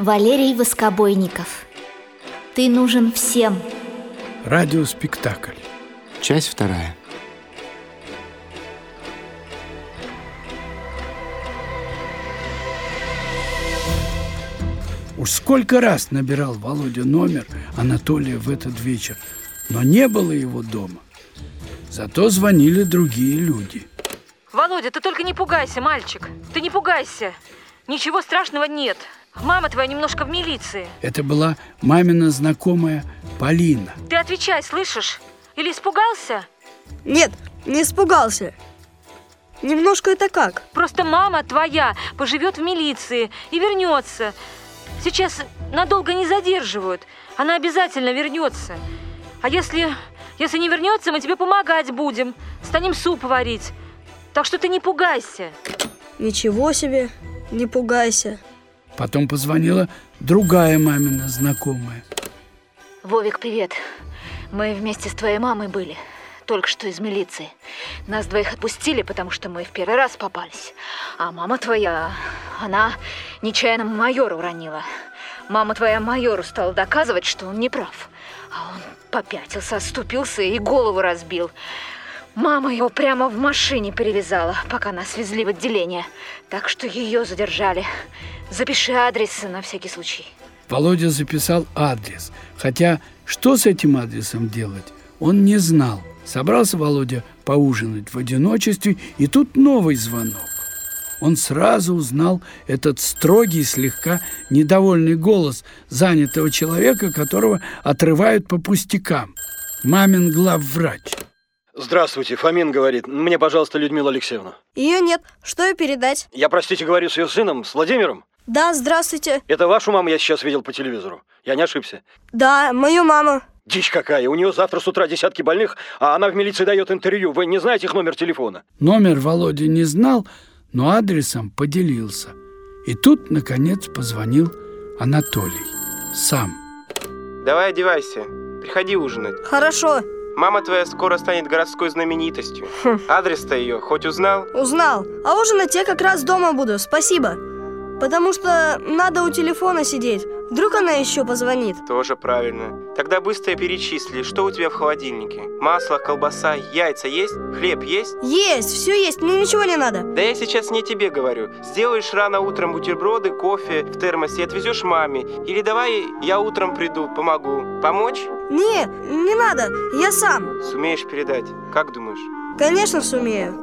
Валерий Воскобойников Ты нужен всем Радиоспектакль Часть вторая Уж сколько раз набирал Володя номер Анатолия в этот вечер, но не было его дома. Зато звонили другие люди. Володя, ты только не пугайся, мальчик. Ты не пугайся. Ничего страшного нет. Мама твоя немножко в милиции. Это была мамина знакомая Полина. Ты отвечай, слышишь? Или испугался? Нет, не испугался. Немножко это как? Просто мама твоя поживет в милиции и вернется. Сейчас надолго не задерживают. Она обязательно вернется. А если, если не вернется, мы тебе помогать будем. Станем суп варить. Так что ты не пугайся. Ничего себе, не пугайся. Потом позвонила другая мамина знакомая. Вовик, привет. Мы вместе с твоей мамой были. Только что из милиции. Нас двоих отпустили, потому что мы в первый раз попались. А мама твоя, она нечаянно майора уронила. Мама твоя майору стала доказывать, что он не прав. А он попятился, оступился и голову разбил. Мама его прямо в машине перевязала, пока нас везли в отделение. Так что ее задержали. Запиши адрес на всякий случай. Володя записал адрес, хотя что с этим адресом делать, он не знал. Собрался Володя поужинать в одиночестве, и тут новый звонок. Он сразу узнал этот строгий, слегка недовольный голос занятого человека, которого отрывают по пустякам. Мамин главврач. Здравствуйте, Фомин говорит. Мне, пожалуйста, Людмила Алексеевна. Ее нет. Что ей передать? Я, простите, говорю с ее сыном, с Владимиром. Да, здравствуйте. Это вашу маму я сейчас видел по телевизору. Я не ошибся. Да, мою маму. Дичь какая. У нее завтра с утра десятки больных, а она в милиции дает интервью. Вы не знаете их номер телефона? Номер Володя не знал, но адресом поделился. И тут, наконец, позвонил Анатолий. Сам. Давай одевайся. Приходи ужинать. Хорошо, Мама твоя скоро станет городской знаменитостью. Адрес-то ее хоть узнал? узнал. А ужинать я как раз дома буду, спасибо. Потому что надо у телефона сидеть. Вдруг она еще позвонит. Тоже правильно. Тогда быстро перечисли, что у тебя в холодильнике. Масло, колбаса, яйца есть? Хлеб есть? Есть, все есть, мне ничего не надо. Да я сейчас не тебе говорю. Сделаешь рано утром бутерброды, кофе в термосе и отвезешь маме. Или давай я утром приду, помогу. Помочь? Не, не надо, я сам. Сумеешь передать. Как думаешь? Конечно, сумею.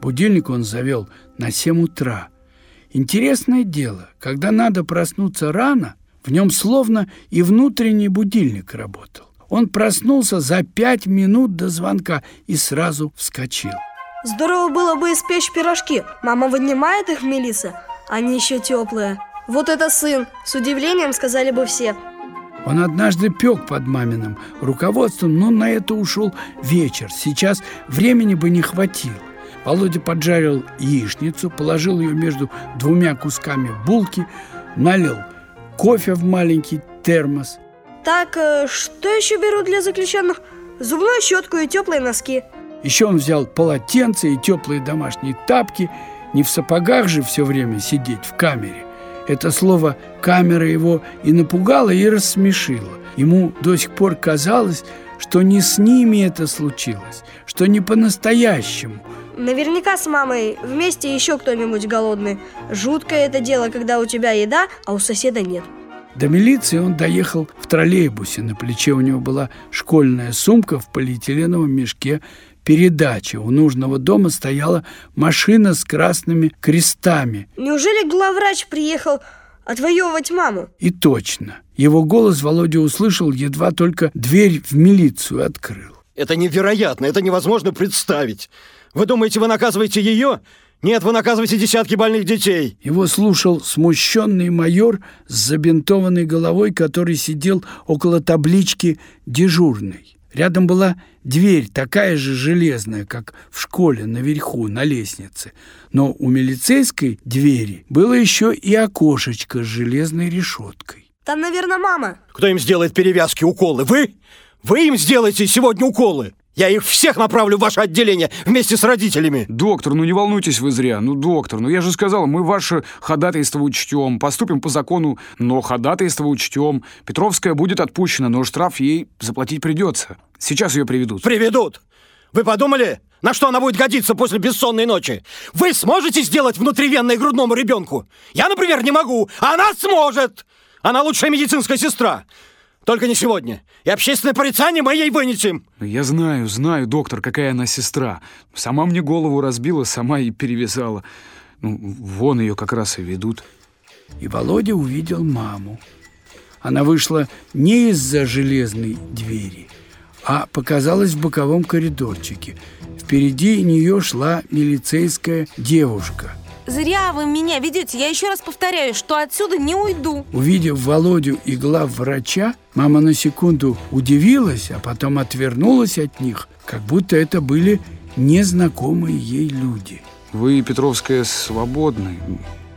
Будильник он завел на 7 утра. Интересное дело, когда надо проснуться рано, в нем словно и внутренний будильник работал. Он проснулся за пять минут до звонка и сразу вскочил. Здорово было бы испечь пирожки. Мама вынимает их милиции, они еще теплые. Вот это сын, с удивлением сказали бы все. Он однажды пек под маминым руководством, но на это ушел вечер. Сейчас времени бы не хватило. Володя поджарил яичницу, положил ее между двумя кусками булки, налил кофе в маленький термос. Так, э, что еще берут для заключенных? Зубную щетку и теплые носки. Еще он взял полотенце и теплые домашние тапки. Не в сапогах же все время сидеть в камере. Это слово «камера» его и напугало, и рассмешило. Ему до сих пор казалось, что не с ними это случилось, что не по-настоящему. Наверняка с мамой вместе еще кто-нибудь голодный. Жуткое это дело, когда у тебя еда, а у соседа нет. До милиции он доехал в троллейбусе. На плече у него была школьная сумка в полиэтиленовом мешке передача. У нужного дома стояла машина с красными крестами. Неужели главврач приехал отвоевывать маму? И точно. Его голос Володя услышал, едва только дверь в милицию открыл. Это невероятно, это невозможно представить. Вы думаете, вы наказываете ее? Нет, вы наказываете десятки больных детей. Его слушал смущенный майор с забинтованной головой, который сидел около таблички «Дежурный». Рядом была дверь, такая же железная, как в школе наверху, на лестнице. Но у милицейской двери было еще и окошечко с железной решеткой. Там, наверное, мама. Кто им сделает перевязки, уколы? Вы? Вы им сделаете сегодня уколы? Я их всех направлю в ваше отделение вместе с родителями. Доктор, ну не волнуйтесь вы зря. Ну, доктор, ну я же сказал, мы ваше ходатайство учтем, поступим по закону, но ходатайство учтем. Петровская будет отпущена, но штраф ей заплатить придется. Сейчас ее приведут. Приведут. Вы подумали, на что она будет годиться после бессонной ночи? Вы сможете сделать внутривенное грудному ребенку? Я, например, не могу, а она сможет. Она лучшая медицинская сестра. Только не сегодня. И общественное порицание мы ей вынесем. Я знаю, знаю, доктор, какая она сестра. Сама мне голову разбила, сама и перевязала. Ну, вон ее как раз и ведут. И Володя увидел маму. Она вышла не из-за железной двери, а показалась в боковом коридорчике. Впереди нее шла милицейская девушка – Зря вы меня ведете. Я еще раз повторяю, что отсюда не уйду. Увидев Володю и глав врача, мама на секунду удивилась, а потом отвернулась от них, как будто это были незнакомые ей люди. Вы, Петровская, свободны.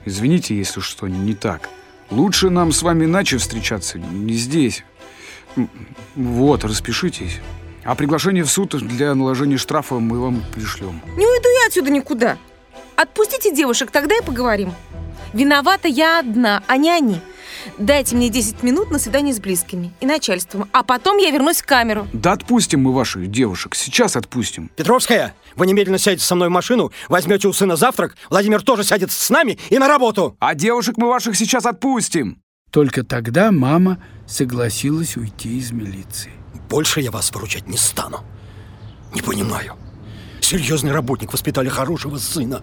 Извините, если что не так. Лучше нам с вами иначе встречаться, не здесь. Вот, распишитесь. А приглашение в суд для наложения штрафа мы вам пришлем. Не уйду я отсюда никуда. Отпустите девушек, тогда и поговорим. Виновата я одна, а не они. Дайте мне 10 минут на свидание с близкими и начальством, а потом я вернусь в камеру. Да отпустим мы ваших девушек, сейчас отпустим. Петровская, вы немедленно сядете со мной в машину, возьмете у сына завтрак, Владимир тоже сядет с нами и на работу. А девушек мы ваших сейчас отпустим. Только тогда мама согласилась уйти из милиции. Больше я вас выручать не стану. Не понимаю. Серьезный работник, воспитали хорошего сына.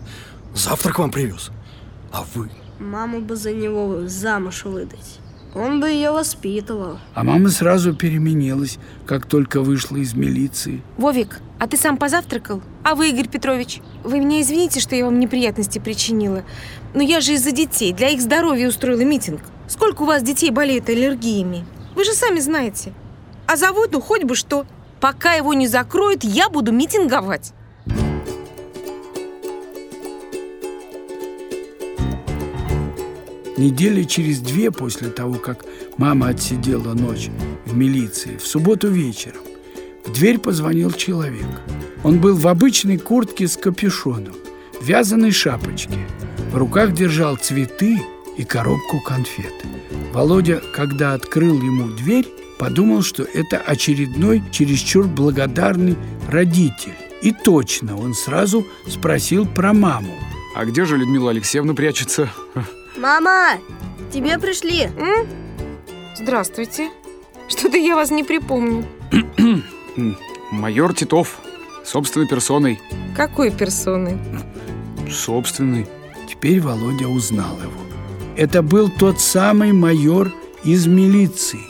Завтрак вам привез. А вы? Маму бы за него замуж выдать. Он бы ее воспитывал. А мама сразу переменилась, как только вышла из милиции. Вовик, а ты сам позавтракал? А вы, Игорь Петрович? Вы меня извините, что я вам неприятности причинила. Но я же из-за детей, для их здоровья устроила митинг. Сколько у вас детей болеют аллергиями? Вы же сами знаете. А заводу хоть бы что. Пока его не закроют, я буду митинговать. Недели через две после того, как мама отсидела ночь в милиции, в субботу вечером, в дверь позвонил человек. Он был в обычной куртке с капюшоном, вязаной шапочке. В руках держал цветы и коробку конфет. Володя, когда открыл ему дверь, подумал, что это очередной чересчур благодарный родитель. И точно, он сразу спросил про маму. А где же Людмила Алексеевна прячется? Мама, тебе пришли. М? Здравствуйте. Что-то я вас не припомню. Майор Титов. Собственной персоной. Какой персоны? Собственной. Теперь Володя узнал его. Это был тот самый майор из милиции,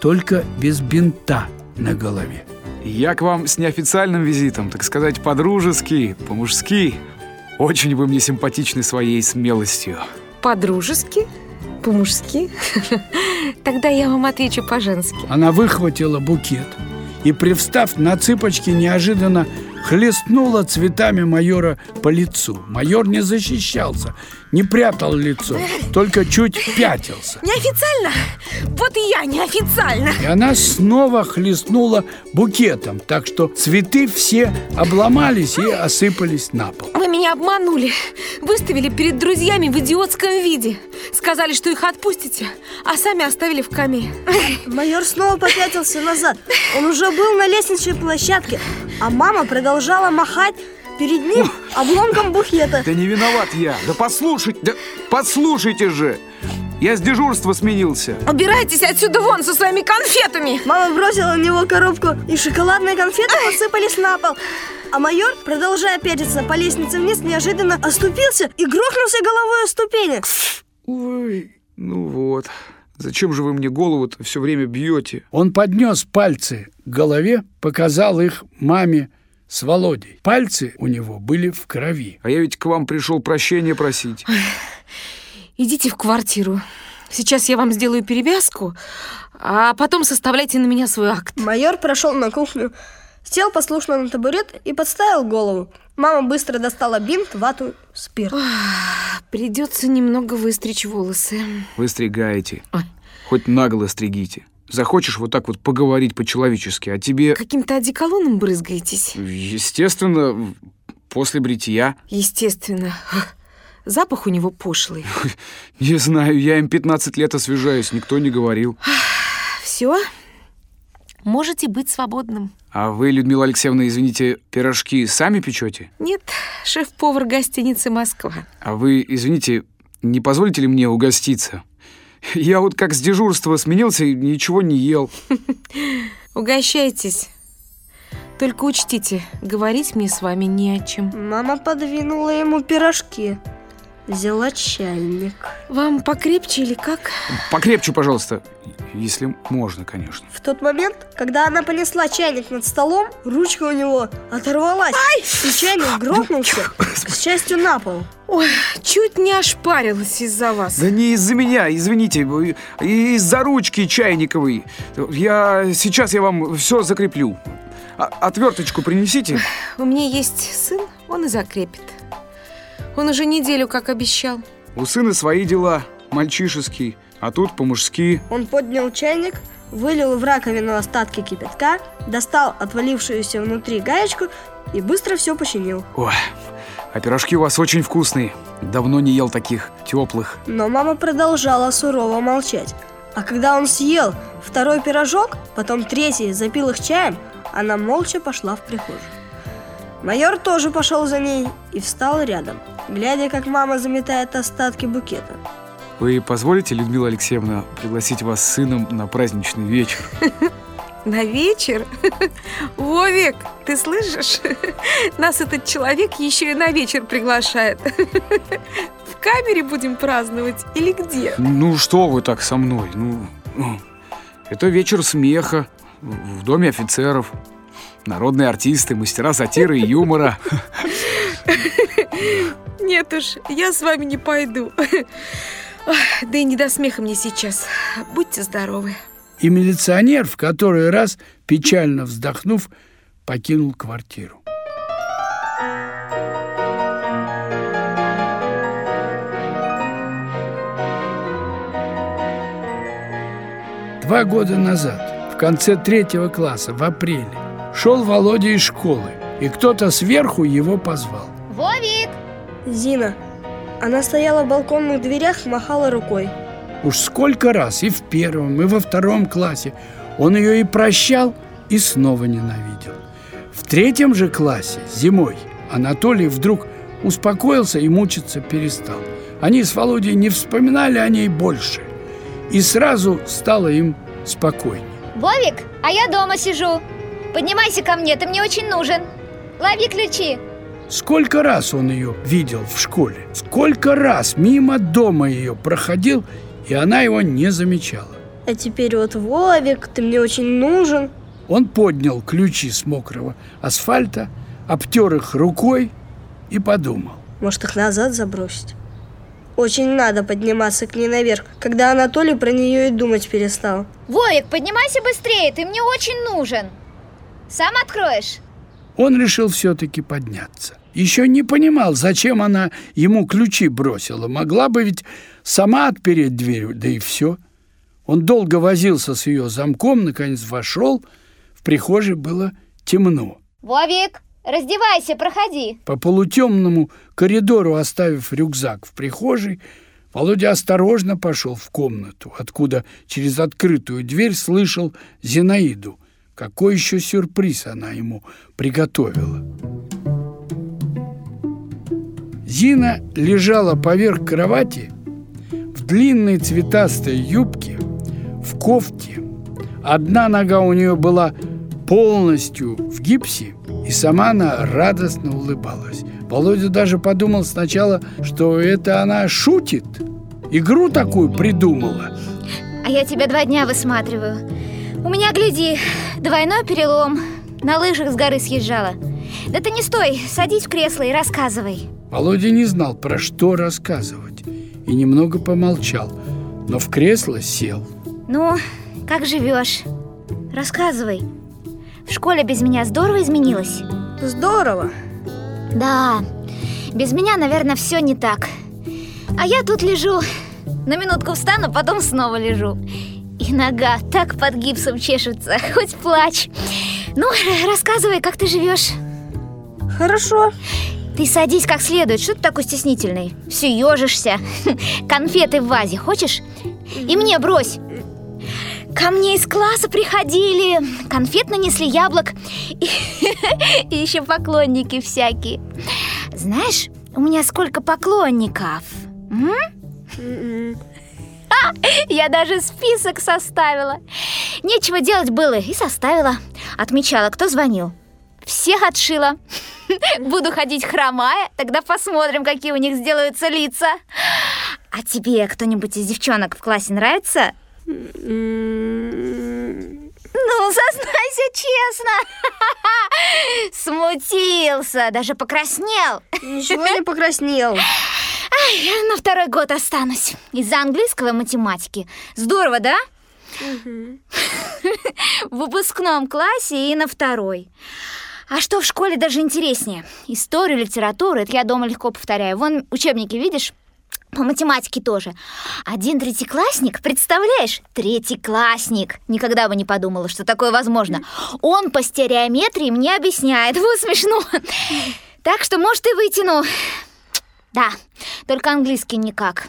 только без бинта на голове. Я к вам с неофициальным визитом, так сказать, по-дружески, по-мужски. Очень вы мне симпатичны своей смелостью. По-дружески? По-мужски? Тогда я вам отвечу по-женски. Она выхватила букет и, привстав на цыпочки, неожиданно хлестнула цветами майора по лицу. Майор не защищался, не прятал лицо, только чуть пятился. Неофициально? Вот и я неофициально. И она снова хлестнула букетом, так что цветы все обломались и осыпались на пол. Вы меня обманули. Выставили перед друзьями в идиотском виде. Сказали, что их отпустите, а сами оставили в камере. Майор снова попятился назад. Он уже был на лестничной площадке, а мама продолжала махать перед ним обломком букета. Да не виноват я. Да послушайте, да послушайте же. Я с дежурства сменился. Убирайтесь отсюда вон со своими конфетами. Мама бросила на него коробку, и шоколадные конфеты посыпались на пол. А майор, продолжая пятиться по лестнице вниз, неожиданно оступился и грохнулся головой о ступени. Ой, ну вот. Зачем же вы мне голову-то все время бьете? Он поднес пальцы к голове, показал их маме с Володей. Пальцы у него были в крови. А я ведь к вам пришел прощения просить. Идите в квартиру. Сейчас я вам сделаю перевязку, а потом составляйте на меня свой акт. Майор прошел на кухню, сел послушно на табурет и подставил голову. Мама быстро достала бинт, вату, спирт. Придется немного выстричь волосы. Вы стригаете. Ой. Хоть наголо стригите. Захочешь вот так вот поговорить по-человечески, а тебе, Каким-то одеколоном брызгаетесь? естественно, после бритья, Естественно. Запах у него пошлый. не знаю, я им 15 лет освежаюсь, никто не говорил. Все? Можете быть свободным. А вы, Людмила Алексеевна, извините, пирожки сами печете? Нет, шеф-повар гостиницы «Москва». А вы, извините, не позволите ли мне угоститься? Я вот как с дежурства сменился и ничего не ел. Угощайтесь. Только учтите, говорить мне с вами не о чем. Мама подвинула ему пирожки. Взяла чайник. Вам покрепче или как? Покрепче, пожалуйста, если можно, конечно. В тот момент, когда она понесла чайник над столом, ручка у него оторвалась, и чайник грохнулся, к счастью, на пол. Ой, чуть не ошпарилась из-за вас. Да не из-за меня, извините, из-за ручки чайниковой. Я сейчас я вам все закреплю. А- отверточку принесите. У меня есть сын, он и закрепит. Он уже неделю как обещал. У сына свои дела, мальчишеские, а тут по-мужски. Он поднял чайник, вылил в раковину остатки кипятка, достал отвалившуюся внутри гаечку и быстро все починил. Ой, а пирожки у вас очень вкусные. Давно не ел таких теплых. Но мама продолжала сурово молчать. А когда он съел второй пирожок, потом третий, запил их чаем, она молча пошла в прихожую. Майор тоже пошел за ней и встал рядом, глядя, как мама заметает остатки букета. Вы позволите, Людмила Алексеевна, пригласить вас с сыном на праздничный вечер? На вечер? Вовик, ты слышишь? Нас этот человек еще и на вечер приглашает. В камере будем праздновать или где? Ну что вы так со мной? Ну, ну, это вечер смеха в доме офицеров. Народные артисты, мастера сатиры и юмора. Нет уж, я с вами не пойду. Да и не до смеха мне сейчас. Будьте здоровы. И милиционер в который раз, печально вздохнув, покинул квартиру. Два года назад, в конце третьего класса, в апреле, шел Володя из школы, и кто-то сверху его позвал. Вовик! Зина. Она стояла в балконных дверях, махала рукой. Уж сколько раз и в первом, и во втором классе он ее и прощал, и снова ненавидел. В третьем же классе, зимой, Анатолий вдруг успокоился и мучиться перестал. Они с Володей не вспоминали о ней больше. И сразу стало им спокойнее. Вовик, а я дома сижу. Поднимайся ко мне, ты мне очень нужен. Лови ключи. Сколько раз он ее видел в школе, сколько раз мимо дома ее проходил, и она его не замечала. А теперь вот, Вовик, ты мне очень нужен. Он поднял ключи с мокрого асфальта, обтер их рукой и подумал. Может, их назад забросить? Очень надо подниматься к ней наверх, когда Анатолий про нее и думать перестал. Вовик, поднимайся быстрее, ты мне очень нужен. Сам откроешь? Он решил все-таки подняться. Еще не понимал, зачем она ему ключи бросила. Могла бы ведь сама отпереть дверь, да и все. Он долго возился с ее замком, наконец вошел. В прихожей было темно. Вовик, раздевайся, проходи. По полутемному коридору, оставив рюкзак в прихожей, Володя осторожно пошел в комнату, откуда через открытую дверь слышал Зинаиду. Какой еще сюрприз она ему приготовила. Зина лежала поверх кровати в длинной цветастой юбке, в кофте. Одна нога у нее была полностью в гипсе, и сама она радостно улыбалась. Володя даже подумал сначала, что это она шутит. Игру такую придумала. А я тебя два дня высматриваю. У меня, гляди, двойной перелом. На лыжах с горы съезжала. Да ты не стой, садись в кресло и рассказывай. Володя не знал, про что рассказывать, и немного помолчал, но в кресло сел. Ну, как живешь? Рассказывай. В школе без меня здорово изменилось? Здорово. Да, без меня, наверное, все не так. А я тут лежу. На минутку встану, потом снова лежу. Ой, нога так под гипсом чешется, хоть плачь. Ну, рассказывай, как ты живешь? Хорошо. Ты садись как следует, что ты такой стеснительный? Все ежишься. Конфеты в вазе хочешь? И мне брось. Ко мне из класса приходили, конфет нанесли яблок и, и еще поклонники всякие. Знаешь, у меня сколько поклонников? М? Я даже список составила. Нечего делать было и составила. Отмечала, кто звонил. Всех отшила. Буду ходить хромая, тогда посмотрим, какие у них сделаются лица. А тебе кто-нибудь из девчонок в классе нравится? Ну, сознайся честно. Смутился, даже покраснел. Ничего не покраснел. Я на второй год останусь. Из-за английского и математики. Здорово, да? В выпускном классе и на второй. А что в школе даже интереснее? Историю, литературу, это я дома легко повторяю. Вон учебники, видишь? По математике тоже. Один третьеклассник, представляешь? Третьеклассник. Никогда бы не подумала, что такое возможно. Он по стереометрии мне объясняет. Вот смешно. Так что, может, и вытяну. Да, только английский никак.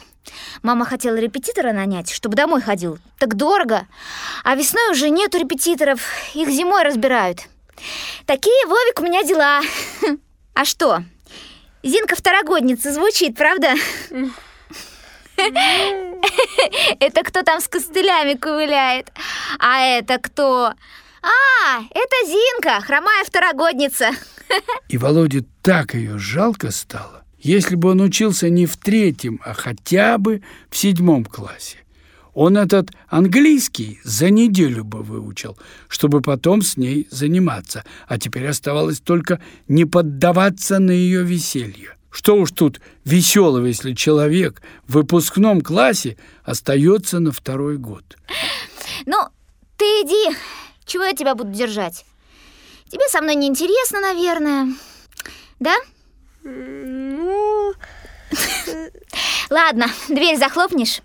Мама хотела репетитора нанять, чтобы домой ходил. Так дорого. А весной уже нету репетиторов. Их зимой разбирают. Такие, Вовик, у меня дела. А что? Зинка второгодница звучит, правда? Это кто там с костылями ковыляет? А это кто? А, это Зинка, хромая второгодница. И Володе так ее жалко стало, если бы он учился не в третьем, а хотя бы в седьмом классе. Он этот английский за неделю бы выучил, чтобы потом с ней заниматься, а теперь оставалось только не поддаваться на ее веселье. Что уж тут веселого, если человек в выпускном классе остается на второй год. Ну, ты иди, чего я тебя буду держать? Тебе со мной неинтересно, наверное. Да? Ладно, дверь захлопнешь.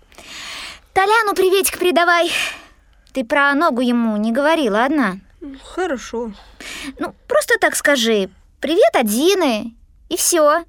Толяну приветик передавай. Ты про ногу ему не говори, ладно? хорошо. Ну, просто так скажи. Привет от Зины. И все.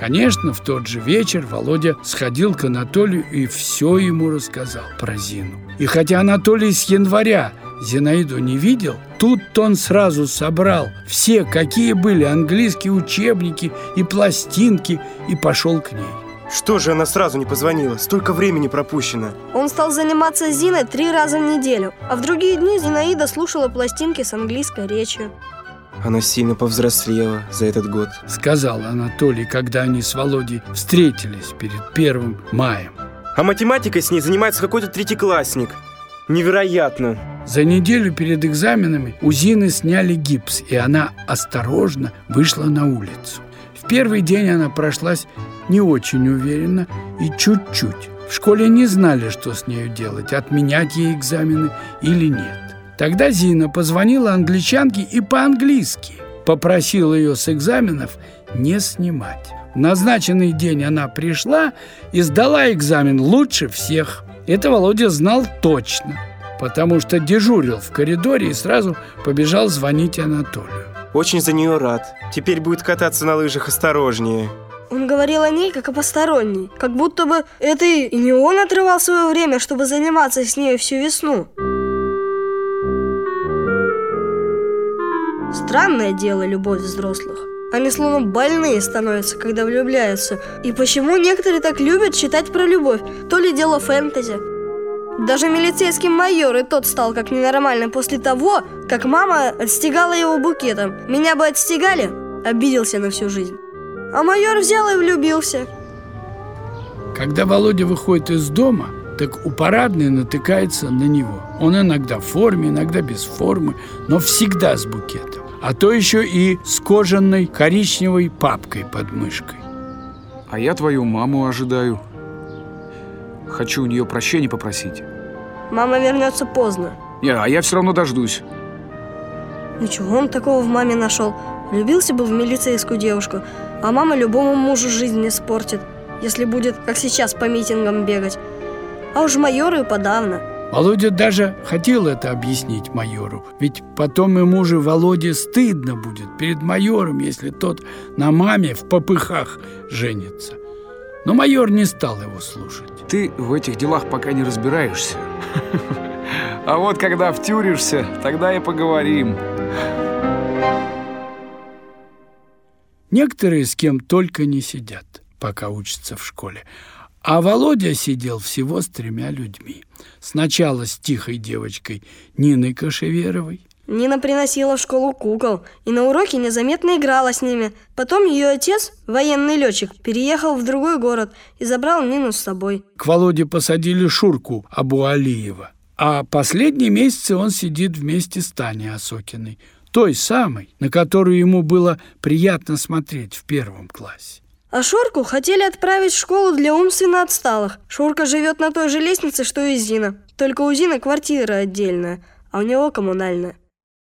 Конечно, в тот же вечер Володя сходил к Анатолию и все ему рассказал про Зину. И хотя Анатолий с января Зинаиду не видел, тут он сразу собрал все, какие были английские учебники и пластинки, и пошел к ней. Что же она сразу не позвонила? Столько времени пропущено. Он стал заниматься с Зиной три раза в неделю, а в другие дни Зинаида слушала пластинки с английской речью. Она сильно повзрослела за этот год. Сказал Анатолий, когда они с Володей встретились перед первым маем. А математикой с ней занимается какой-то третьеклассник. Невероятно. За неделю перед экзаменами у Зины сняли гипс, и она осторожно вышла на улицу. В первый день она прошлась не очень уверенно и чуть-чуть. В школе не знали, что с нею делать, отменять ей экзамены или нет. Тогда Зина позвонила англичанке и по-английски попросила ее с экзаменов не снимать. В назначенный день она пришла и сдала экзамен лучше всех. Это Володя знал точно, потому что дежурил в коридоре и сразу побежал звонить Анатолию. Очень за нее рад. Теперь будет кататься на лыжах осторожнее. Он говорил о ней как о посторонней, как будто бы это и не он отрывал свое время, чтобы заниматься с ней всю весну. Странное дело любовь взрослых. Они словно больные становятся, когда влюбляются. И почему некоторые так любят читать про любовь? То ли дело фэнтези. Даже милицейский майор и тот стал как ненормальный после того, как мама отстегала его букетом. Меня бы отстегали, обиделся на всю жизнь. А майор взял и влюбился. Когда Володя выходит из дома, так у парадной натыкается на него. Он иногда в форме, иногда без формы, но всегда с букетом. А то еще и с кожаной коричневой папкой под мышкой. А я твою маму ожидаю. Хочу у нее прощения попросить. Мама вернется поздно. Не, а я все равно дождусь. Ну чего он такого в маме нашел? Влюбился бы в милицейскую девушку, а мама любому мужу жизнь испортит. если будет, как сейчас, по митингам бегать. А уж майору и подавно. Володя даже хотел это объяснить майору, ведь потом ему же Володе стыдно будет перед майором, если тот на маме в попыхах женится. Но майор не стал его слушать. Ты в этих делах пока не разбираешься. А вот когда втюришься, тогда и поговорим. Некоторые с кем только не сидят, пока учатся в школе. А Володя сидел всего с тремя людьми. Сначала с тихой девочкой Ниной Кашеверовой. Нина приносила в школу кукол и на уроке незаметно играла с ними. Потом ее отец, военный летчик, переехал в другой город и забрал Нину с собой. К Володе посадили Шурку Абуалиева. А последние месяцы он сидит вместе с Таней Осокиной, той самой, на которую ему было приятно смотреть в первом классе. А Шурку хотели отправить в школу для умственно отсталых. Шурка живет на той же лестнице, что и Зина. Только у Зины квартира отдельная, а у него коммунальная.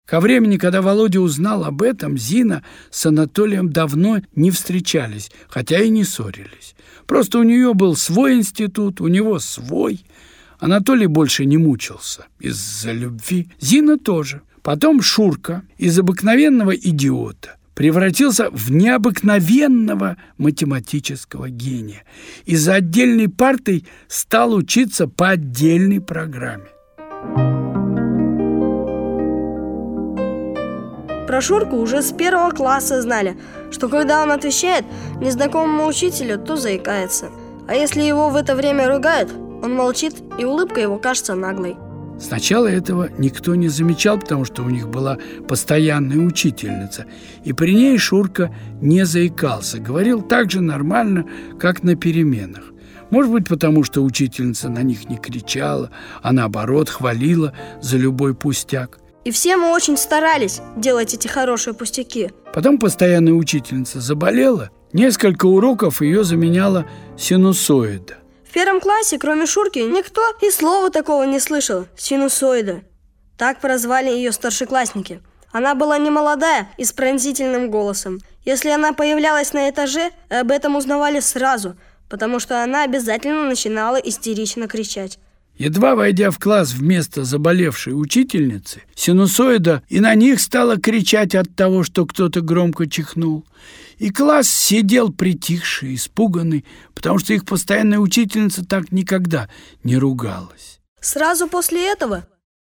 Ко времени, когда Володя узнал об этом, Зина с Анатолием давно не встречались, хотя и не ссорились. Просто у нее был свой институт, у него свой – Анатолий больше не мучился из-за любви. Зина тоже. Потом Шурка из обыкновенного идиота превратился в необыкновенного математического гения и за отдельной партой стал учиться по отдельной программе. Про Шурку уже с первого класса знали, что когда он отвечает незнакомому учителю, то заикается. А если его в это время ругают, он молчит, и улыбка его кажется наглой. Сначала этого никто не замечал, потому что у них была постоянная учительница, и при ней Шурка не заикался, говорил так же нормально, как на переменах. Может быть, потому что учительница на них не кричала, а наоборот хвалила за любой пустяк. И все мы очень старались делать эти хорошие пустяки. Потом постоянная учительница заболела, несколько уроков ее заменяла синусоида первом классе, кроме Шурки, никто и слова такого не слышал – синусоида. Так прозвали ее старшеклассники. Она была не молодая и с пронзительным голосом. Если она появлялась на этаже, об этом узнавали сразу, потому что она обязательно начинала истерично кричать. Едва войдя в класс вместо заболевшей учительницы, синусоида и на них стала кричать от того, что кто-то громко чихнул. И класс сидел притихший, испуганный, потому что их постоянная учительница так никогда не ругалась. Сразу после этого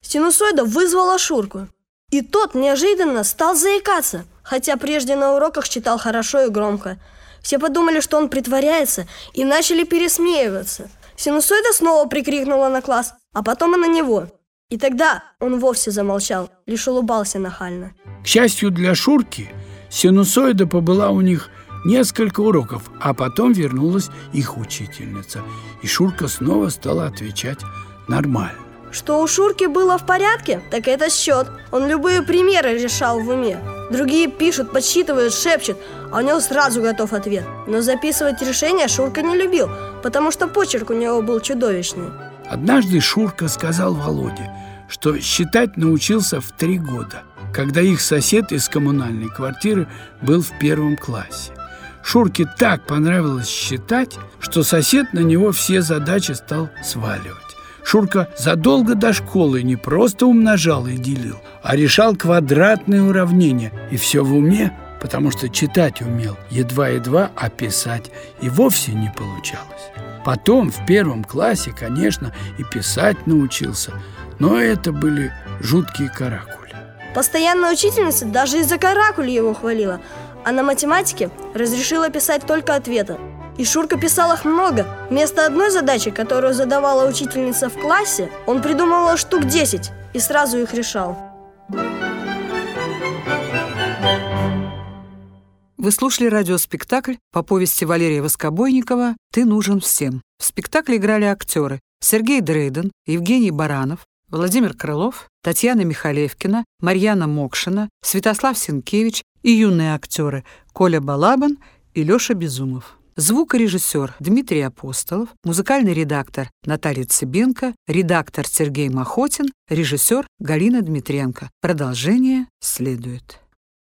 синусоида вызвала Шурку. И тот неожиданно стал заикаться, хотя прежде на уроках читал хорошо и громко. Все подумали, что он притворяется, и начали пересмеиваться. Синусоида снова прикрикнула на класс, а потом и на него. И тогда он вовсе замолчал, лишь улыбался нахально. К счастью для Шурки, Синусоида побыла у них несколько уроков, а потом вернулась их учительница. И Шурка снова стала отвечать нормально. Что у Шурки было в порядке, так это счет. Он любые примеры решал в уме. Другие пишут, подсчитывают, шепчут, а у него сразу готов ответ. Но записывать решения Шурка не любил, потому что почерк у него был чудовищный. Однажды Шурка сказал Володе, что считать научился в три года – когда их сосед из коммунальной квартиры был в первом классе. Шурке так понравилось считать, что сосед на него все задачи стал сваливать. Шурка задолго до школы не просто умножал и делил, а решал квадратные уравнения, и все в уме, потому что читать умел едва-едва, а писать и вовсе не получалось. Потом в первом классе, конечно, и писать научился, но это были жуткие каракули. Постоянная учительница даже из-за каракули его хвалила, а на математике разрешила писать только ответы. И Шурка писал их много. Вместо одной задачи, которую задавала учительница в классе, он придумывал штук 10 и сразу их решал. Вы слушали радиоспектакль по повести Валерия Воскобойникова «Ты нужен всем». В спектакле играли актеры Сергей Дрейден, Евгений Баранов, Владимир Крылов, Татьяна Михалевкина, Марьяна Мокшина, Святослав Сенкевич и юные актеры Коля Балабан и Лёша Безумов. Звукорежиссер Дмитрий Апостолов, музыкальный редактор Наталья Цыбенко, редактор Сергей Махотин, режиссер Галина Дмитренко. Продолжение следует.